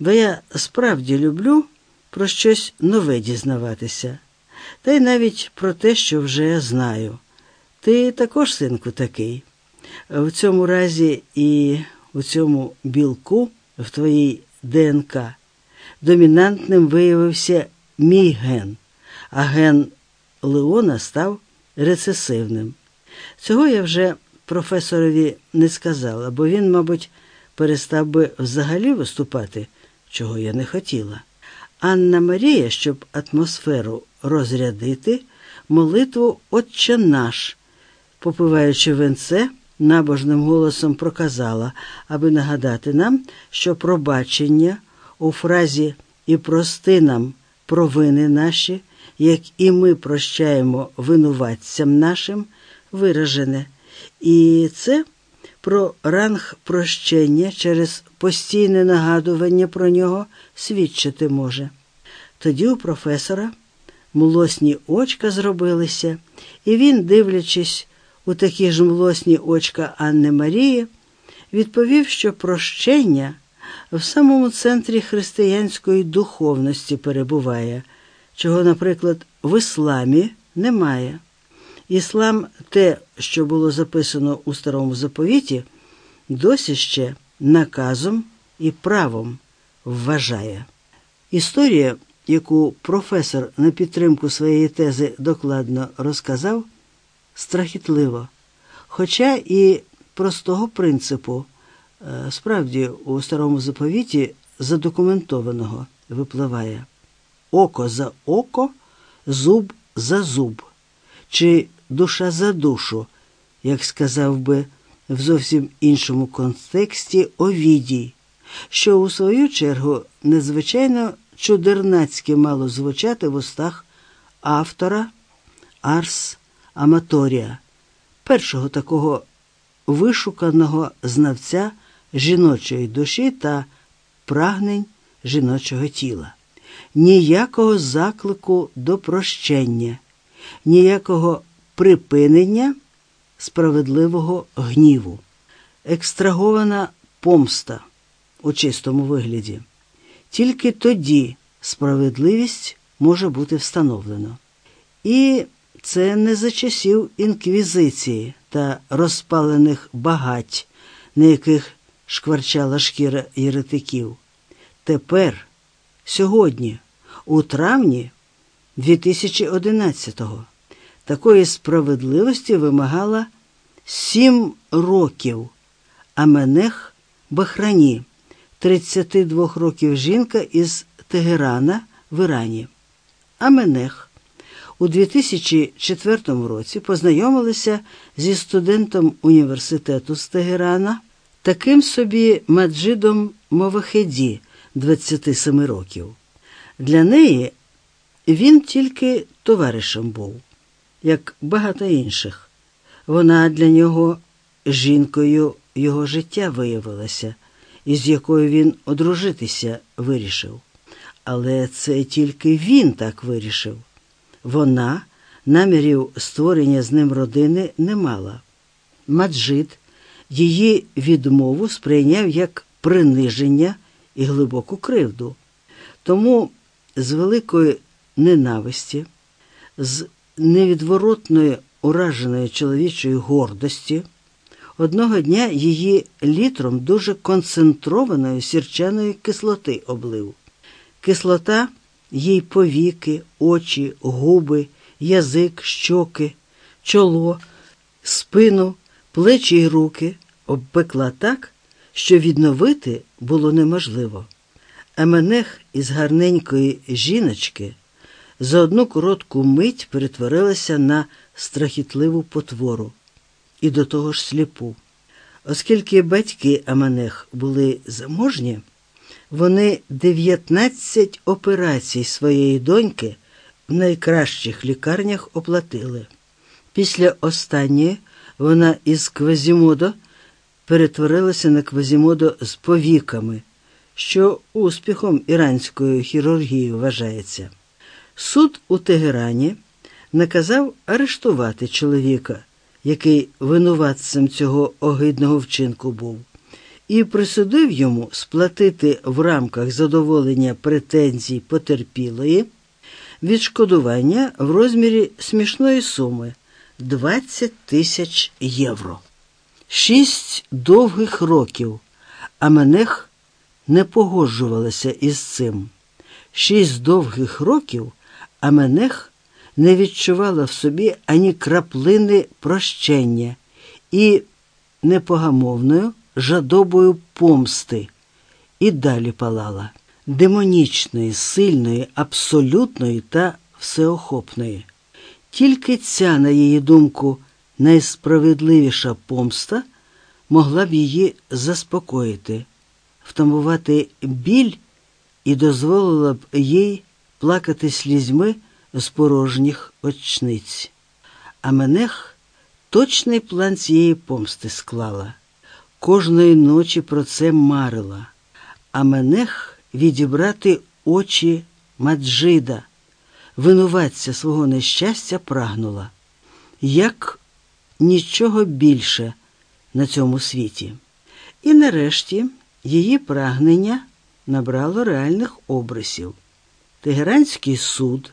бо я справді люблю про щось нове дізнаватися, та й навіть про те, що вже знаю. Ти також, синку, такий. В цьому разі і у цьому білку в твоїй ДНК домінантним виявився мій ген, а ген Леона став рецесивним. Цього я вже професорові не сказала, бо він, мабуть, перестав би взагалі виступати, чого я не хотіла. Анна Марія, щоб атмосферу розрядити, молитву Отче наш, попиваючи венце, набожним голосом проказала, аби нагадати нам, що пробачення у фразі і прости нам провини наші, як і ми прощаємо винуватцям нашим, виражене. І це про ранг прощення через постійне нагадування про нього свідчити може. Тоді у професора млосні очка зробилися, і він, дивлячись у такі ж млосні очка Анни Марії, відповів, що прощення в самому центрі християнської духовності перебуває, чого, наприклад, в ісламі немає. Іслам, те, що було записано у старому заповіті, досі ще наказом і правом вважає. Історія, яку професор на підтримку своєї тези докладно розказав, страхітливо, хоча і простого принципу, е, справді у старому заповіті задокументованого випливає око за око, зуб за зуб, чи душа за душу, як сказав би в зовсім іншому контексті Овідій, що у свою чергу незвичайно чудернацьки мало звучати в устах автора Арс Аматорія, першого такого вишуканого знавця жіночої душі та прагнень жіночого тіла. Ніякого заклику до прощення, ніякого припинення справедливого гніву, екстрагована помста у чистому вигляді. Тільки тоді справедливість може бути встановлено. І це не за часів інквізиції та розпалених багать, на яких шкварчала шкіра єретиків. Тепер, сьогодні, у травні 2011-го, такої справедливості вимагала сім років, а Менех Бахрані, 32 років жінка із Тегерана в Ірані. Аменех у 2004 році познайомилися зі студентом університету з Тегерана, таким собі Маджидом Мовахеді, 27 років. Для неї він тільки товаришем був, як багато інших. Вона для нього жінкою його життя виявилася, із якою він одружитися вирішив. Але це тільки він так вирішив. Вона намірів створення з ним родини не мала. Маджид її відмову сприйняв як приниження і глибоку кривду. Тому з великої ненависті, з невідворотної ураженої чоловічої гордості, одного дня її літром дуже концентрованої сірчаної кислоти облив. Кислота їй повіки, очі, губи, язик, щоки, чоло, спину, плечі й руки обпекла так, що відновити було неможливо. Еменех із гарненької жіночки за одну коротку мить перетворилася на страхітливу потвору і до того ж сліпу. Оскільки батьки Аменех були заможні, вони 19 операцій своєї доньки в найкращих лікарнях оплатили. Після останньої вона із Квазімодо перетворилася на Квазімодо з повіками, що успіхом іранської хірургії вважається. Суд у Тегерані наказав арештувати чоловіка, який винуватцем цього огидного вчинку був, і присудив йому сплатити в рамках задоволення претензій потерпілої відшкодування в розмірі смішної суми 20 тисяч євро. Шість довгих років Аменех не погоджувалася із цим. Шість довгих років Аменех не відчувала в собі ані краплини прощення і непогамовною жадобою помсти і далі палала демонічної, сильної, абсолютної та всеохопної. Тільки ця, на її думку, найсправедливіша помста могла б її заспокоїти, втамувати біль і дозволила б їй плакати слізьми з порожніх очниць. А менех точний план цієї помсти склала. Кожної ночі про це марила, а менех відібрати очі Маджида, винуватця свого нещастя прагнула, як нічого більше на цьому світі. І нарешті її прагнення набрало реальних обрисів. Тегеранський суд,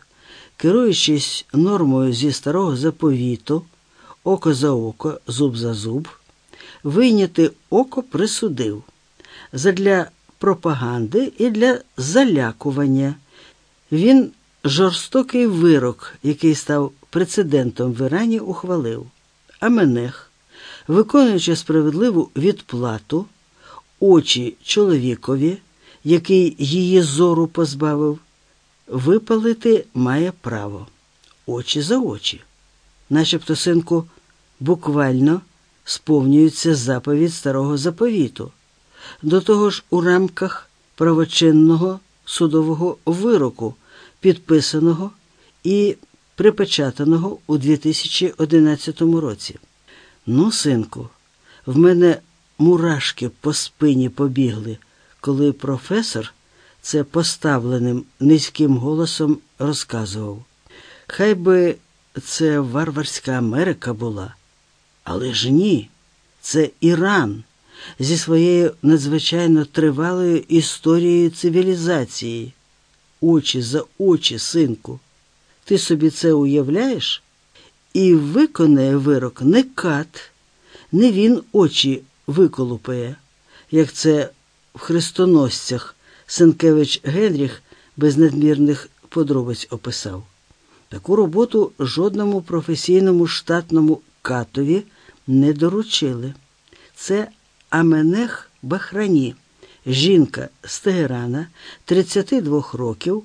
керуючись нормою зі старого заповіту, око за око, зуб за зуб, вийняти око присудив задля пропаганди і для залякування. Він жорстокий вирок, який став прецедентом в Ірані, ухвалив. А Менех, виконуючи справедливу відплату, очі чоловікові, який її зору позбавив, випалити має право очі за очі, начебто, синку, буквально сповнюється заповідь старого заповіту. До того ж, у рамках правочинного судового вироку, підписаного і припечатаного у 2011 році. Ну, синку, в мене мурашки по спині побігли, коли професор це поставленим низьким голосом розказував. Хай би це варварська Америка була, але ж ні, це Іран зі своєю надзвичайно тривалою історією цивілізації. Очі за очі, синку. Ти собі це уявляєш? І виконає вирок не кат, не він очі виколупає, як це в хрестоносцях Сенкевич Генріх без надмірних подробиць описав. Таку роботу жодному професійному штатному катові не доручили. Це Аменех Бахрані, жінка з Тегерана 32 років.